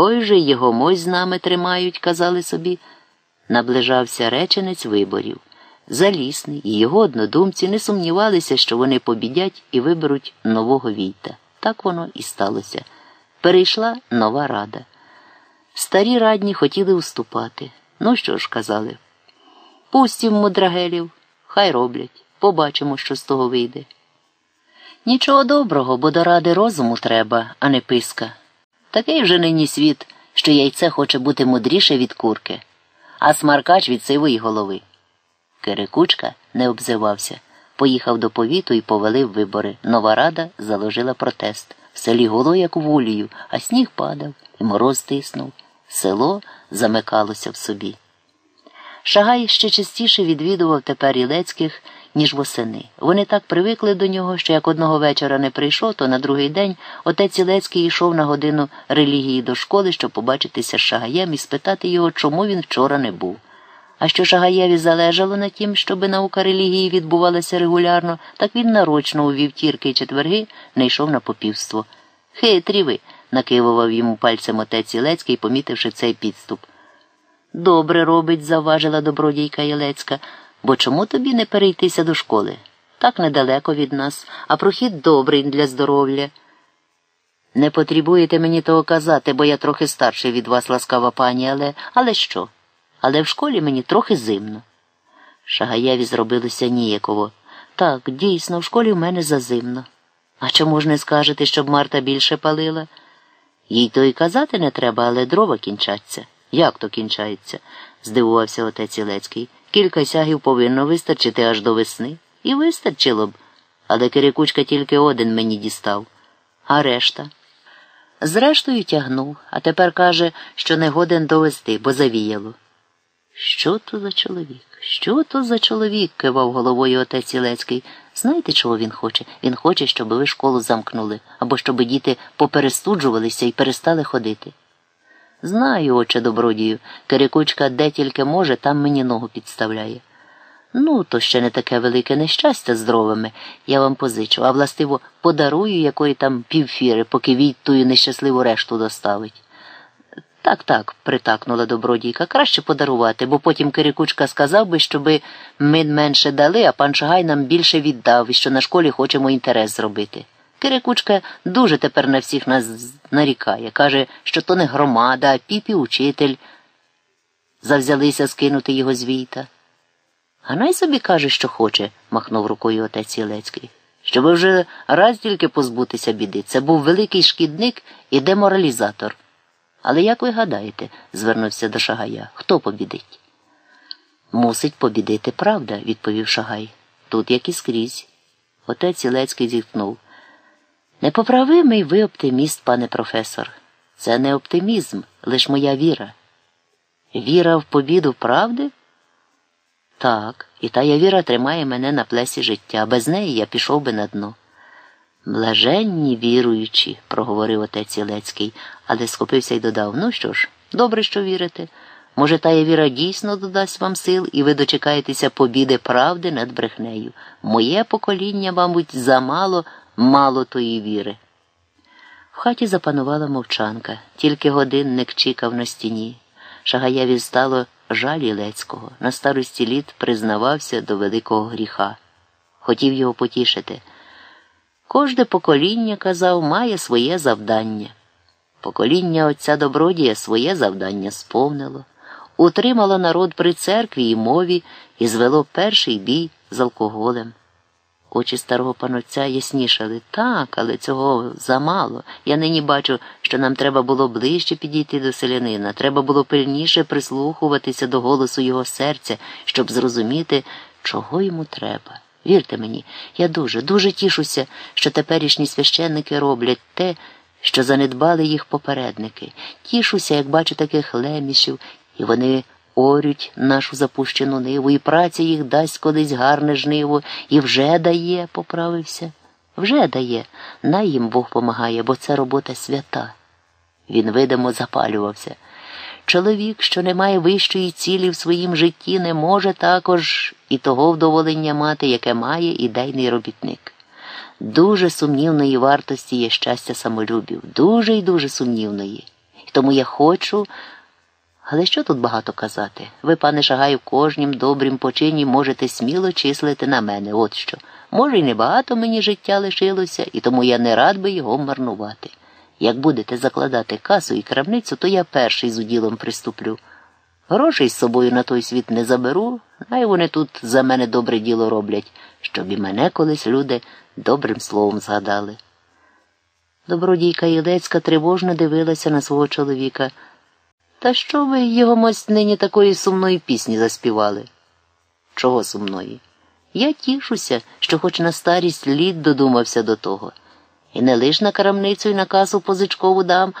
Ой же його мось з нами тримають, казали собі. Наближався реченець виборів. Залісний і його однодумці не сумнівалися, що вони побідять і виберуть нового війта. Так воно і сталося. Перейшла нова рада. Старі радні хотіли уступати. Ну що ж, казали, пустім мудрагелів, хай роблять, побачимо, що з того вийде. Нічого доброго, бо до ради розуму треба, а не писка. Такий вже нині світ, що яйце хоче бути мудріше від курки, а смаркач від сивої голови. Кирикучка не обзивався. Поїхав до повіту і повелив вибори. Нова рада заложила протест. В селі гуло, як в улію, а сніг падав, і мороз тиснув. Село замикалося в собі. Шагай ще частіше відвідував тепер Ілецьких, ніж восени. Вони так привикли до нього, що як одного вечора не прийшов, то на другий день отець Ілецький йшов на годину релігії до школи, щоб побачитися з Шагаєм і спитати його, чому він вчора не був. А що Шагаєві залежало на тім, щоби наука релігії відбувалася регулярно, так він нарочно у вівтірки й четверги не йшов на попівство. Хитрі ви, накивував йому пальцем отець Ілецький, помітивши цей підступ. Добре робить, завважила добродійка Єлецька, бо чому тобі не перейтися до школи? Так недалеко від нас, а прохід добрий для здоров'я. Не потребуєте мені того казати, бо я трохи старший від вас, ласкава пані, але але що? Але в школі мені трохи зимно. Шагаєві зробилося ніяково. Так, дійсно, в школі в мене зазимно. А чому ж не скажете, щоб Марта більше палила? Їй то й казати не треба, але дрова кінчаться. Як то кінчається? здивувався отець Ілецький. Кілька сягів повинно вистачити аж до весни. І вистачило б. Але Кирикучка тільки один мені дістав. А решта? Зрештою тягнув, а тепер каже, що не годен довести, бо завіяло. Що то за чоловік? Що то за чоловік? кивав головою отець Ілецький. Знаєте, чого він хоче? Він хоче, щоб ви школу замкнули, або щоб діти поперестуджувалися і перестали ходити. Знаю, отче добродію, Кирикучка де тільки може, там мені ногу підставляє. Ну, то ще не таке велике нещастя з дровами, я вам позичу, а властиво подарую якої там півфіри, поки війт тую нещасливу решту доставить. Так, так, притакнула добродійка, краще подарувати, бо потім Кирикучка сказав би, щоби ми менше дали, а пан Шагай нам більше віддав і що на школі хочемо інтерес зробити. Кирикучка дуже тепер на всіх нас нарікає. Каже, що то не громада, а піпі учитель. Завзялися скинути його звіта. А най собі каже, що хоче, махнув рукою отець Єлецький. Щоби вже раз тільки позбутися біди. Це був великий шкідник і деморалізатор. Але як ви гадаєте, звернувся до Шагая, хто побідить? Мусить побідити правда, відповів Шагай. Тут як і скрізь. Отець Ілецький зітхнув. Непоправимий ви оптиміст, пане професор. Це не оптимізм, лиш моя віра. Віра в побіду правди? Так, і тая віра тримає мене на плесі життя. Без неї я пішов би на дно. Блаженні віруючі, проговорив отець Ілецький, але схопився і додав ну що ж, добре, що вірите. Може, тая віра дійсно додасть вам сил, і ви дочекаєтеся побіди правди над брехнею. Моє покоління, мабуть, замало мало тої віри. В хаті запанувала мовчанка, тільки годинник чекав на стіні. Шагаєві стало жаль Ілецького. На старості літ признавався до великого гріха. Хотів його потішити. Кожне покоління, казав, має своє завдання. Покоління отця добродія своє завдання сповнило, утримало народ при церкві і мові і звело перший бій з алкоголем. Очі старого панотця яснішали. Так, але цього замало. Я нині бачу, що нам треба було ближче підійти до селянина, треба було пильніше прислухуватися до голосу його серця, щоб зрозуміти, чого йому треба. Вірте мені, я дуже, дуже тішуся, що теперішні священники роблять те, що занедбали їх попередники. Тішуся, як бачу таких лемішів, і вони орють нашу запущену ниву, і праця їх дасть колись гарне жниво, і вже дає, поправився. Вже дає, най їм Бог помагає, бо це робота свята. Він видимо запалювався. Чоловік, що не має вищої цілі в своїм житті, не може також і того вдоволення мати, яке має ідейний робітник. Дуже сумнівної вартості є щастя самолюбів, дуже і дуже сумнівної. І тому я хочу. Але що тут багато казати? Ви, пане Шагаю, кожнім добрім почині можете сміло числити на мене. От що. Може, й небагато мені життя лишилося, і тому я не рад би його марнувати. Як будете закладати касу і крамницю, то я перший з уділом приступлю. Грошей з собою на той світ не заберу, най вони тут за мене добре діло роблять, щоб і мене колись люди добрим словом згадали. Добродійка Єлецька тривожно дивилася на свого чоловіка. Та що ви його мось нині такої сумної пісні заспівали? Чого сумної? Я тішуся, що хоч на старість літ додумався до того. І не лиш на крамницю і на касу позичкову дам,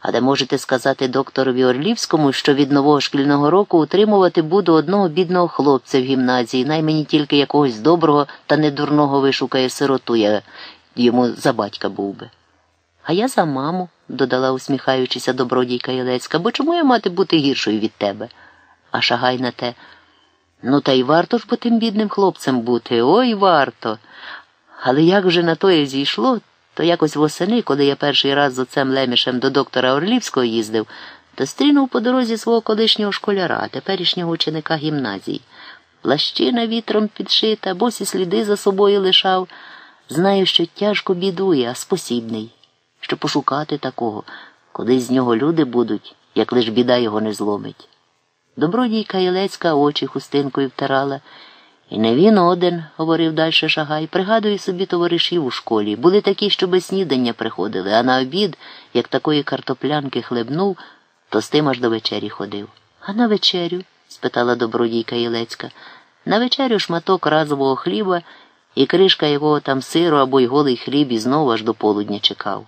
але можете сказати докторові Орлівському, що від нового шкільного року утримувати буду одного бідного хлопця в гімназії, най мені тільки якогось доброго та недурного вишукає сироту, я йому за батька був би. А я за маму, додала, усміхаючися добродійка Єлецька, бо чому я мати бути гіршою від тебе? А шагай на те. Ну, та й варто ж бо тим бідним хлопцем бути, ой варто. Але як вже на тоє зійшло, то якось восени, коли я перший раз з оцем Лемішем до доктора Орлівського їздив, то стрінув по дорозі свого колишнього школяра, теперішнього ученика гімназії. Плащина вітром підшита, босі сліди за собою лишав. Знаю, що тяжко бідує, а спосібний що пошукати такого, коли з нього люди будуть, як лиш біда його не зломить. Добродійка Єлецька очі хустинкою втирала. І не він один, говорив далі Шагай, пригадую собі товаришів у школі. Були такі, що без снідання приходили, а на обід, як такої картоплянки хлебнув, то з тим аж до вечері ходив. А на вечерю? спитала добродійка Єлецька. На вечерю шматок разового хліба і кришка якого там сиру або й голий хліб і знову аж до полудня чекав.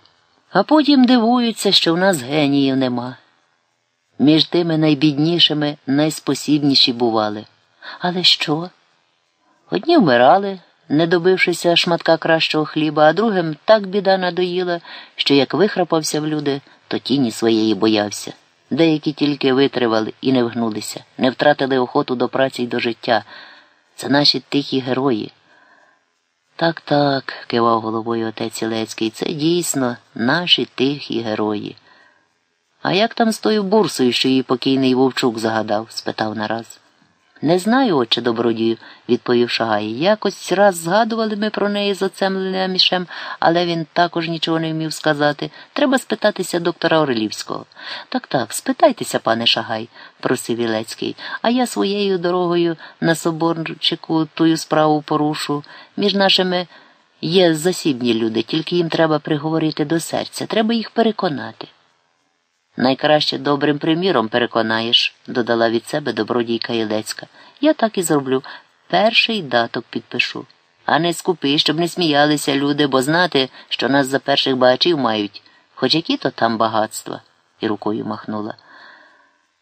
А потім дивуються, що в нас геніїв нема. Між тими найбіднішими найспосібніші бували. Але що? Одні вмирали, не добившися шматка кращого хліба, а другим так біда надоїла, що як вихрапався в люди, то тіні своєї боявся. Деякі тільки витривали і не вгнулися, не втратили охоту до праці й до життя. Це наші тихі герої. Так, так, кивав головою отець Ілецький, це дійсно наші тихі герої. А як там з тою бурсою, що її покійний Вовчук загадав? спитав нараз. Не знаю, отче добродію, відповів Шагай. Якось раз згадували ми про неї з отцем Лемішем, але він також нічого не вмів сказати. Треба спитатися доктора Орелівського. Так, так, спитайтеся, пане Шагай, просив Ілецький, а я своєю дорогою на соборчику тую справу порушу. Між нашими є засібні люди, тільки їм треба приговорити до серця, треба їх переконати. Найкраще добрим приміром переконаєш, додала від себе добродійка Ілецька. Я так і зроблю. Перший даток підпишу. А не скупи, щоб не сміялися люди, бо знати, що нас за перших багачів мають, хоч які то там багатства, і рукою махнула.